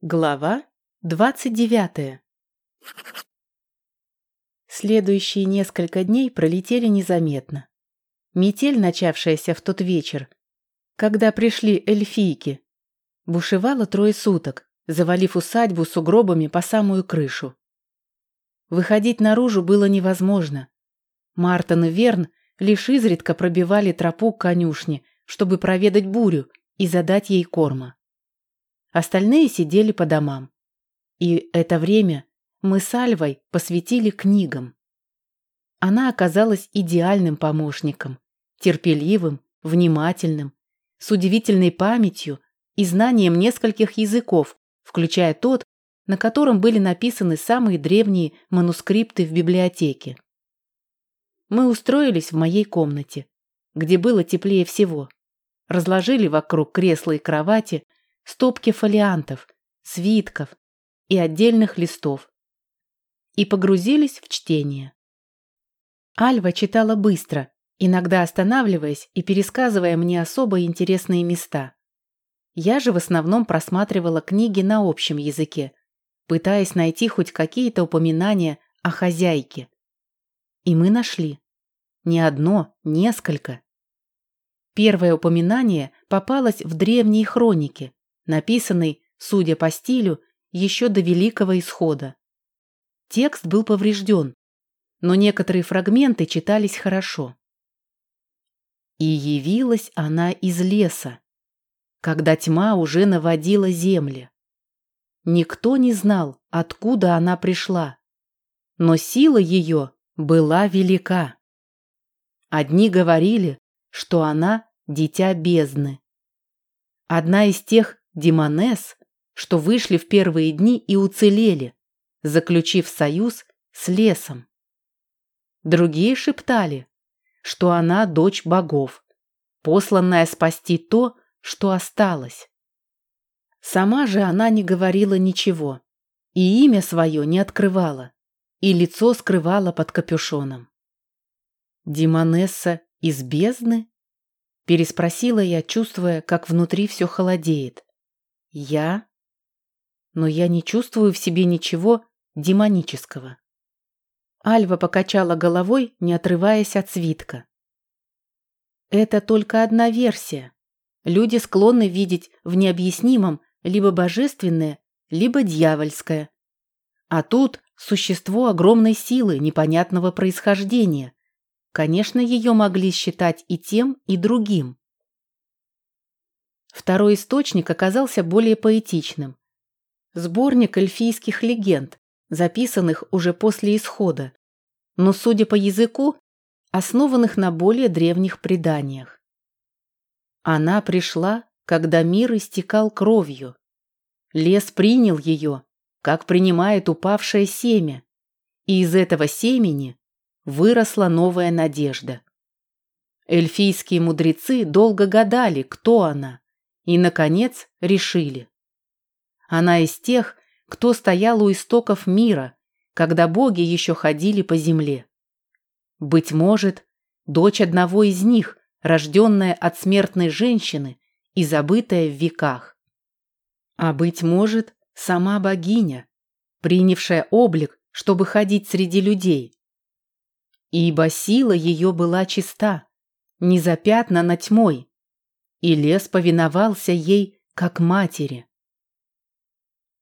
Глава 29. Следующие несколько дней пролетели незаметно. Метель, начавшаяся в тот вечер, когда пришли эльфийки, бушевала трое суток, завалив усадьбу сугробами по самую крышу. Выходить наружу было невозможно. Мартин и Верн лишь изредка пробивали тропу к конюшне, чтобы проведать бурю и задать ей корма. Остальные сидели по домам. И это время мы с Альвой посвятили книгам. Она оказалась идеальным помощником, терпеливым, внимательным, с удивительной памятью и знанием нескольких языков, включая тот, на котором были написаны самые древние манускрипты в библиотеке. Мы устроились в моей комнате, где было теплее всего. Разложили вокруг кресла и кровати стопки фолиантов, свитков и отдельных листов и погрузились в чтение. Альва читала быстро, иногда останавливаясь и пересказывая мне особо интересные места. Я же в основном просматривала книги на общем языке, пытаясь найти хоть какие-то упоминания о хозяйке. И мы нашли. Не одно, несколько. Первое упоминание попалось в древние хроники, написанный, судя по стилю, еще до Великого Исхода. Текст был поврежден, но некоторые фрагменты читались хорошо. И явилась она из леса, когда тьма уже наводила земли. Никто не знал, откуда она пришла, но сила ее была велика. Одни говорили, что она – дитя бездны. Одна из тех Демонес, что вышли в первые дни и уцелели, заключив союз с лесом. Другие шептали, что она дочь богов, посланная спасти то, что осталось. Сама же она не говорила ничего, и имя свое не открывала, и лицо скрывала под капюшоном. «Демонесса из бездны?» Переспросила я, чувствуя, как внутри все холодеет. Я? Но я не чувствую в себе ничего демонического. Альва покачала головой, не отрываясь от свитка. Это только одна версия. Люди склонны видеть в необъяснимом либо божественное, либо дьявольское. А тут существо огромной силы непонятного происхождения. Конечно, ее могли считать и тем, и другим. Второй источник оказался более поэтичным. Сборник эльфийских легенд, записанных уже после исхода, но, судя по языку, основанных на более древних преданиях. Она пришла, когда мир истекал кровью. Лес принял ее, как принимает упавшее семя, и из этого семени выросла новая надежда. Эльфийские мудрецы долго гадали, кто она, и, наконец, решили. Она из тех, кто стоял у истоков мира, когда боги еще ходили по земле. Быть может, дочь одного из них, рожденная от смертной женщины и забытая в веках. А быть может, сама богиня, принявшая облик, чтобы ходить среди людей. Ибо сила ее была чиста, не запятнана тьмой, и лес повиновался ей, как матери.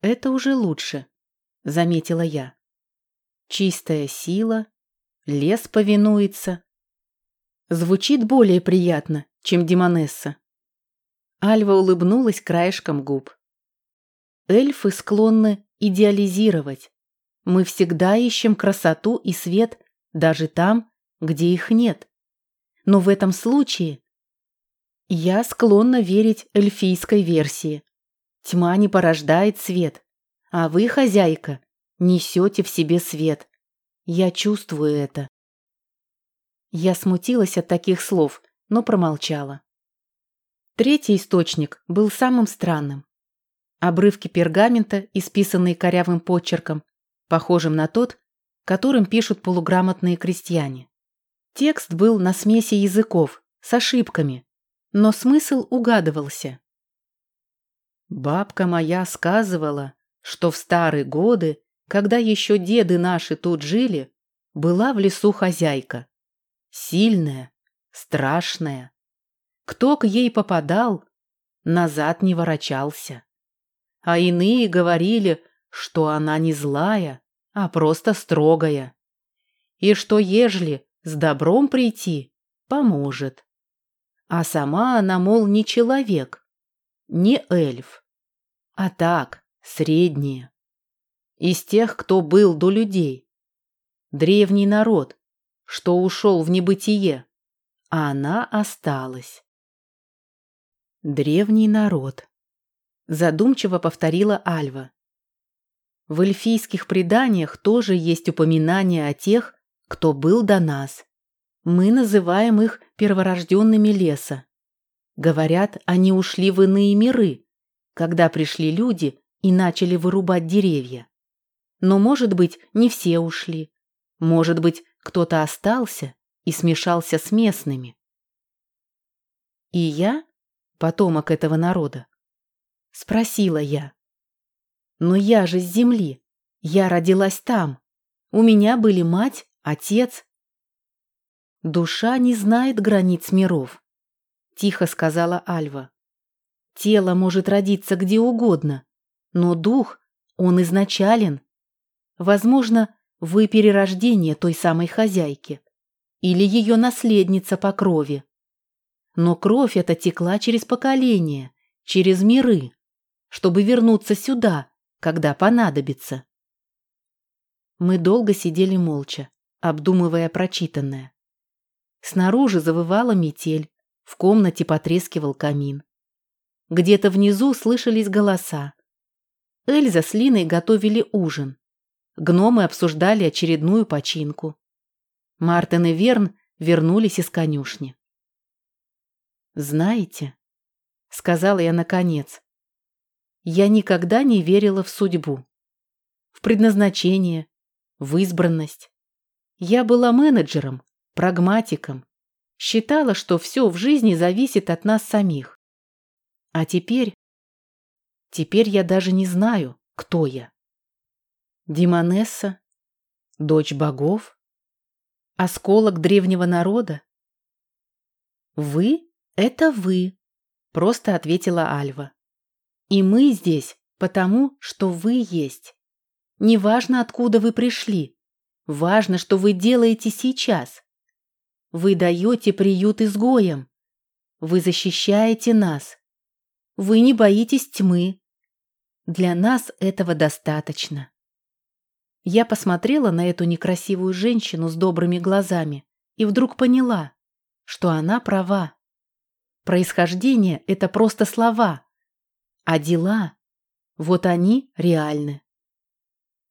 «Это уже лучше», — заметила я. «Чистая сила, лес повинуется». Звучит более приятно, чем Демонесса. Альва улыбнулась краешком губ. Эльфы склонны идеализировать. Мы всегда ищем красоту и свет даже там, где их нет. Но в этом случае я склонна верить эльфийской версии. Тьма не порождает свет, а вы, хозяйка, несете в себе свет. Я чувствую это. Я смутилась от таких слов, но промолчала. Третий источник был самым странным. Обрывки пергамента, исписанные корявым почерком, похожим на тот, которым пишут полуграмотные крестьяне. Текст был на смеси языков, с ошибками, но смысл угадывался. Бабка моя сказывала, что в старые годы, когда еще деды наши тут жили, была в лесу хозяйка. Сильная, страшная. Кто к ей попадал, назад не ворочался. А иные говорили, что она не злая, а просто строгая. И что ежели с добром прийти, поможет. А сама она, мол, не человек, не эльф, а так, средняя. Из тех, кто был до людей. Древний народ, что ушел в небытие, а она осталась. Древний народ. Задумчиво повторила Альва. В эльфийских преданиях тоже есть упоминания о тех, кто был до нас. Мы называем их перворожденными леса. Говорят, они ушли в иные миры, когда пришли люди и начали вырубать деревья. Но, может быть, не все ушли. Может быть, кто-то остался и смешался с местными. И я, потомок этого народа, спросила я. Но я же с земли, я родилась там. У меня были мать, отец, «Душа не знает границ миров», — тихо сказала Альва. «Тело может родиться где угодно, но дух, он изначален. Возможно, вы перерождение той самой хозяйки или ее наследница по крови. Но кровь эта текла через поколения, через миры, чтобы вернуться сюда, когда понадобится». Мы долго сидели молча, обдумывая прочитанное. Снаружи завывала метель, в комнате потрескивал камин. Где-то внизу слышались голоса. Эльза с Линой готовили ужин. Гномы обсуждали очередную починку. Мартин и Верн вернулись из конюшни. «Знаете», — сказала я наконец, — «я никогда не верила в судьбу, в предназначение, в избранность. Я была менеджером, прагматиком, считала, что все в жизни зависит от нас самих. А теперь... Теперь я даже не знаю, кто я. Димонесса? Дочь богов? Осколок древнего народа? «Вы — это вы», — просто ответила Альва. «И мы здесь, потому что вы есть. Неважно, откуда вы пришли. Важно, что вы делаете сейчас. Вы даете приют изгоям. Вы защищаете нас. Вы не боитесь тьмы. Для нас этого достаточно. Я посмотрела на эту некрасивую женщину с добрыми глазами и вдруг поняла, что она права. Происхождение — это просто слова, а дела — вот они реальны.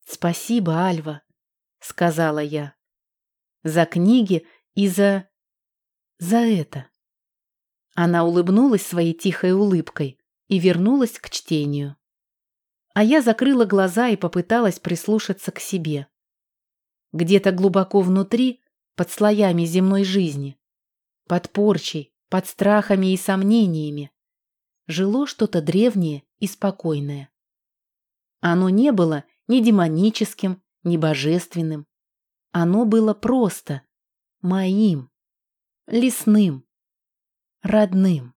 «Спасибо, Альва», — сказала я, — «за книги и за... за это. Она улыбнулась своей тихой улыбкой и вернулась к чтению. А я закрыла глаза и попыталась прислушаться к себе. Где-то глубоко внутри, под слоями земной жизни, под порчей, под страхами и сомнениями, жило что-то древнее и спокойное. Оно не было ни демоническим, ни божественным. Оно было просто, моим, лесным, родным.